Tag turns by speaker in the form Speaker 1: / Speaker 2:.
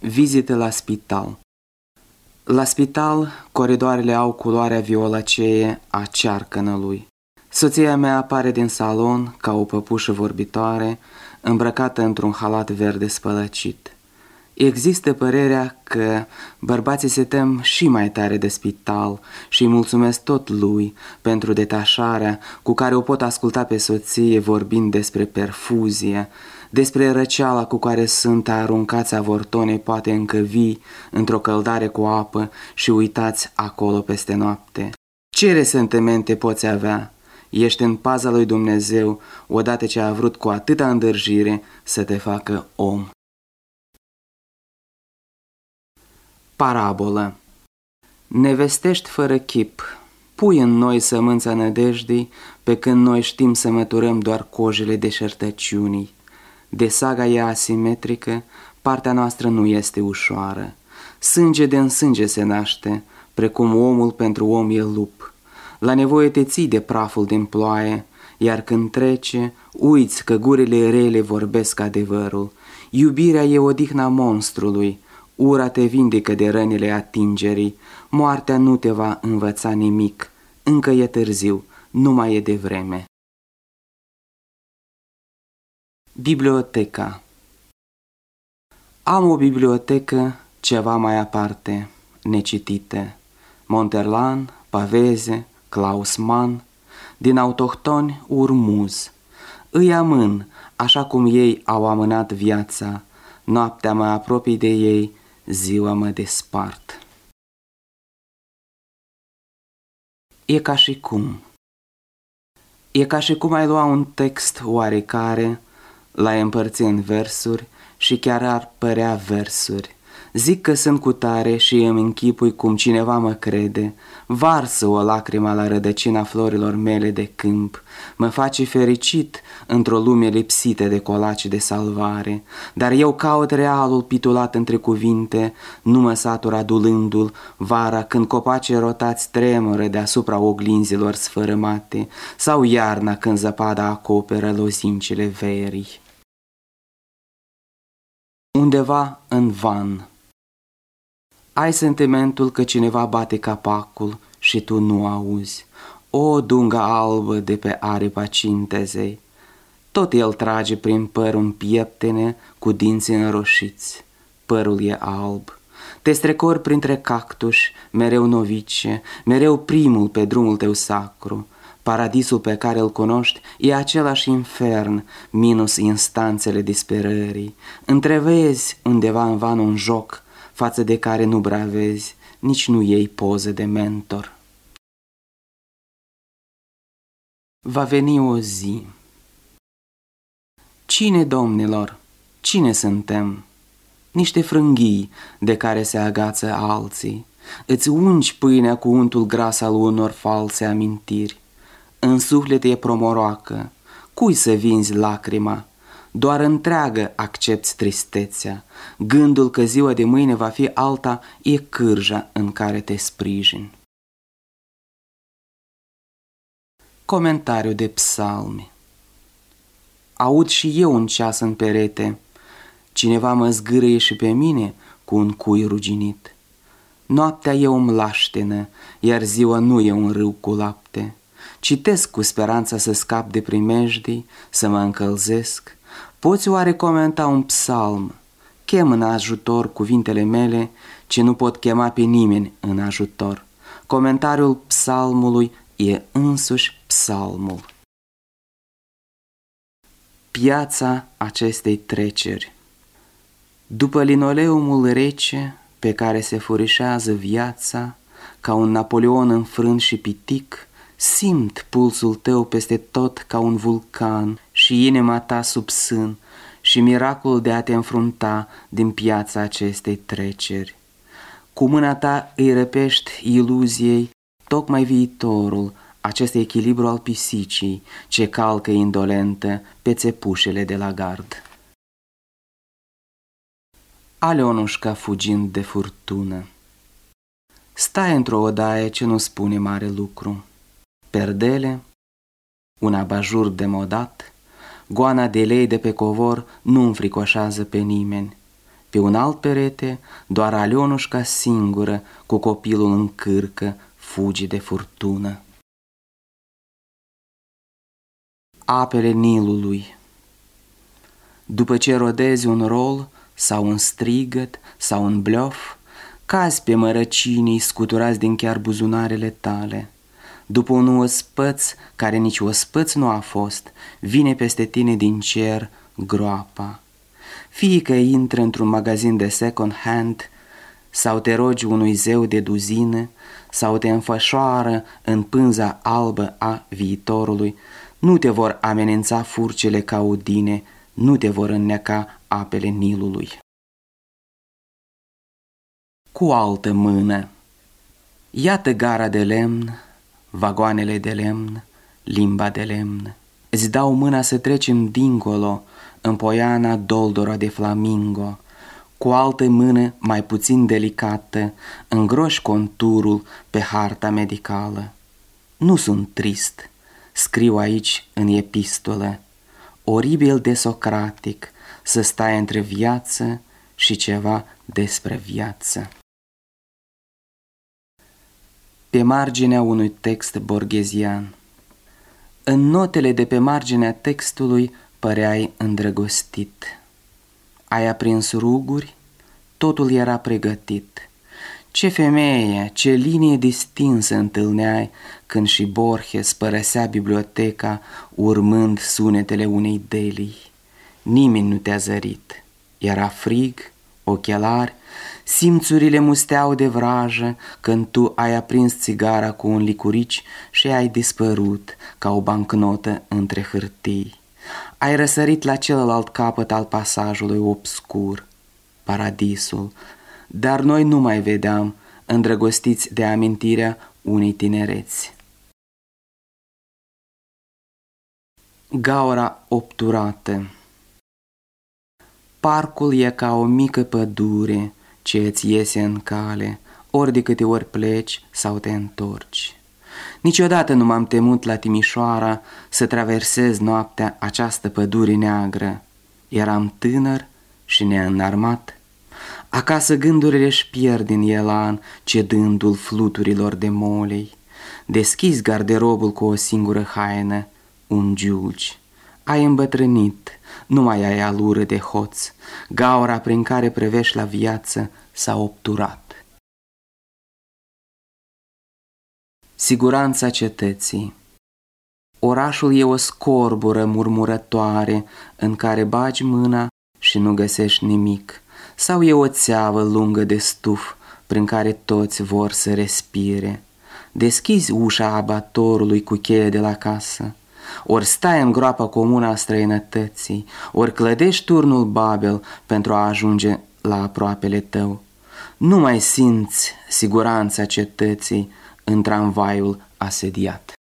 Speaker 1: Vizită la spital La spital, coridoarele au culoarea violacee a cearcănălui. Soția mea apare din salon ca o păpușă vorbitoare, îmbrăcată într-un halat verde spălăcit. Există părerea că bărbații se tem și mai tare de spital și îi mulțumesc tot lui pentru detașarea cu care o pot asculta pe soție vorbind despre perfuzie, despre răceala cu care sunt aruncați avortone poate încă vii într-o căldare cu apă și uitați acolo peste noapte. Ce resentimente poți avea? Ești în paza lui Dumnezeu odată ce a vrut cu atâta îndârjire să te facă om. Parabolă Ne vestești fără chip, pui în noi sămânța nădejdii, pe când noi știm să măturăm doar cojele deșertăciunii. De saga e asimetrică, partea noastră nu este ușoară. Sânge de în sânge se naște, precum omul pentru om e lup. La nevoie te ții de praful din ploaie, iar când trece, uiți că gurile rele vorbesc adevărul. Iubirea e odihna monstrului, ura te vindecă de rănile atingerii, moartea nu te va învăța nimic, încă e târziu, nu mai e de vreme. Biblioteca Am o bibliotecă ceva mai aparte, necitite. Monterlan, Paveze, Klaus Mann, din autohtoni urmuz. Îi amân, așa cum ei au amânat viața, noaptea mă apropii de ei, ziua mă despart. E ca și cum. E ca și cum ai lua un text oarecare, l-ai împărți în versuri și chiar ar părea versuri. Zic că sunt cu tare și îmi închipui cum cineva mă crede, varsă o lacrimă la rădăcina florilor mele de câmp, mă face fericit într-o lume lipsită de colaci de salvare, dar eu caut realul pitulat între cuvinte, nu mă satur adulându-l, vara când copacii rotați tremură deasupra oglinzilor sfărâmate, sau iarna când zăpada acoperă lozincile verii. Undeva în van ai sentimentul că cineva bate capacul și tu nu auzi. O dunga albă de pe aripa cintezei. Tot el trage prin păr un pieptene cu dinți înroșiți. Părul e alb. Te strecori printre cactuși, mereu novice, mereu primul pe drumul tău sacru. Paradisul pe care îl cunoști e același infern, minus instanțele disperării. Întrevezi undeva în van un joc față de care nu bravezi, nici nu iei poză de mentor. Va veni o zi. Cine, domnilor, cine suntem? Niște frânghii de care se agață alții. Îți ungi pâinea cu untul gras al unor false amintiri. În suflet e promoroacă. Cui să vinzi lacrima? Doar întreagă accepti tristețea. Gândul că ziua de mâine va fi alta e cârja în care te sprijin. Comentariu de psalmi Aud și eu un ceas în perete. Cineva mă zgârăie și pe mine cu un cui ruginit. Noaptea e o mlaștenă, iar ziua nu e un râu cu lapte. Citesc cu speranța să scap de primejdii, să mă încălzesc, Poți oare comenta un psalm? Chem în ajutor cuvintele mele ce nu pot chema pe nimeni în ajutor. Comentariul psalmului e însuși psalmul. Piața acestei treceri După linoleumul rece pe care se furișează viața, ca un Napoleon înfrânt și pitic, simt pulsul tău peste tot ca un vulcan și inima ta sub sân și miracolul de a te înfrunta din piața acestei treceri. Cu mâna ta îi răpești iluziei tocmai viitorul, acest echilibru al pisicii ce calcă indolentă pe țepușele de la gard. Aleonușca fugind de furtună Stai într-o odaie ce nu spune mare lucru. Perdele, un abajur demodat, Goana de lei de pe covor nu înfricoșează pe nimeni. Pe un alt perete, doar Alionușca singură, cu copilul în cârcă, fugi de furtună. Apele Nilului După ce rodezi un rol, sau un strigăt, sau un blof, cazi pe mărăcinii scuturați din chiar buzunarele tale. După un ospăț care nici ospăț nu a fost, vine peste tine din cer groapa. Fie că intră într-un magazin de second hand, sau te rogi unui zeu de duzină, sau te înfășoară în pânza albă a viitorului, nu te vor amenința furcele caudine, nu te vor înneca apele Nilului. Cu altă mână Iată gara de lemn, vagoanele de lemn, limba de lemn. Îți dau mâna să trecem dincolo, în poiana doldora de flamingo, cu altă mână mai puțin delicată, îngroși conturul pe harta medicală. Nu sunt trist, scriu aici în epistolă, oribil de socratic, să stai între viață și ceva despre viață. Pe marginea unui text borghezian În notele de pe marginea textului păreai îndrăgostit. Ai aprins ruguri, totul era pregătit. Ce femeie, ce linie distinsă întâlneai când și Borges părăsea biblioteca urmând sunetele unei delii. Nimeni nu te-a zărit. Era frig, ochelari, simțurile musteau de vrajă când tu ai aprins țigara cu un licurici și ai dispărut ca o bancnotă între hârtii. Ai răsărit la celălalt capăt al pasajului obscur, paradisul, dar noi nu mai vedeam, îndrăgostiți de amintirea unei tinereți. Gaura obturată Parcul e ca o mică pădure ce îți iese în cale, ori de câte ori pleci sau te întorci. Niciodată nu m-am temut la Timișoara să traversez noaptea această pădure neagră. Eram tânăr și neînarmat. Acasă gândurile își pierd din elan, cedându-l fluturilor de molei. Deschis garderobul cu o singură haină, un giugi. Ai îmbătrânit, nu mai ai alură de hoț, gaura prin care prevești la viață s-a obturat. Siguranța cetății Orașul e o scorbură murmurătoare în care bagi mâna și nu găsești nimic, sau e o țeavă lungă de stuf prin care toți vor să respire. Deschizi ușa abatorului cu cheie de la casă, ori stai în groapa comună a străinătății, ori clădești turnul Babel pentru a ajunge la aproapele tău. Nu mai simți siguranța cetății în tramvaiul asediat.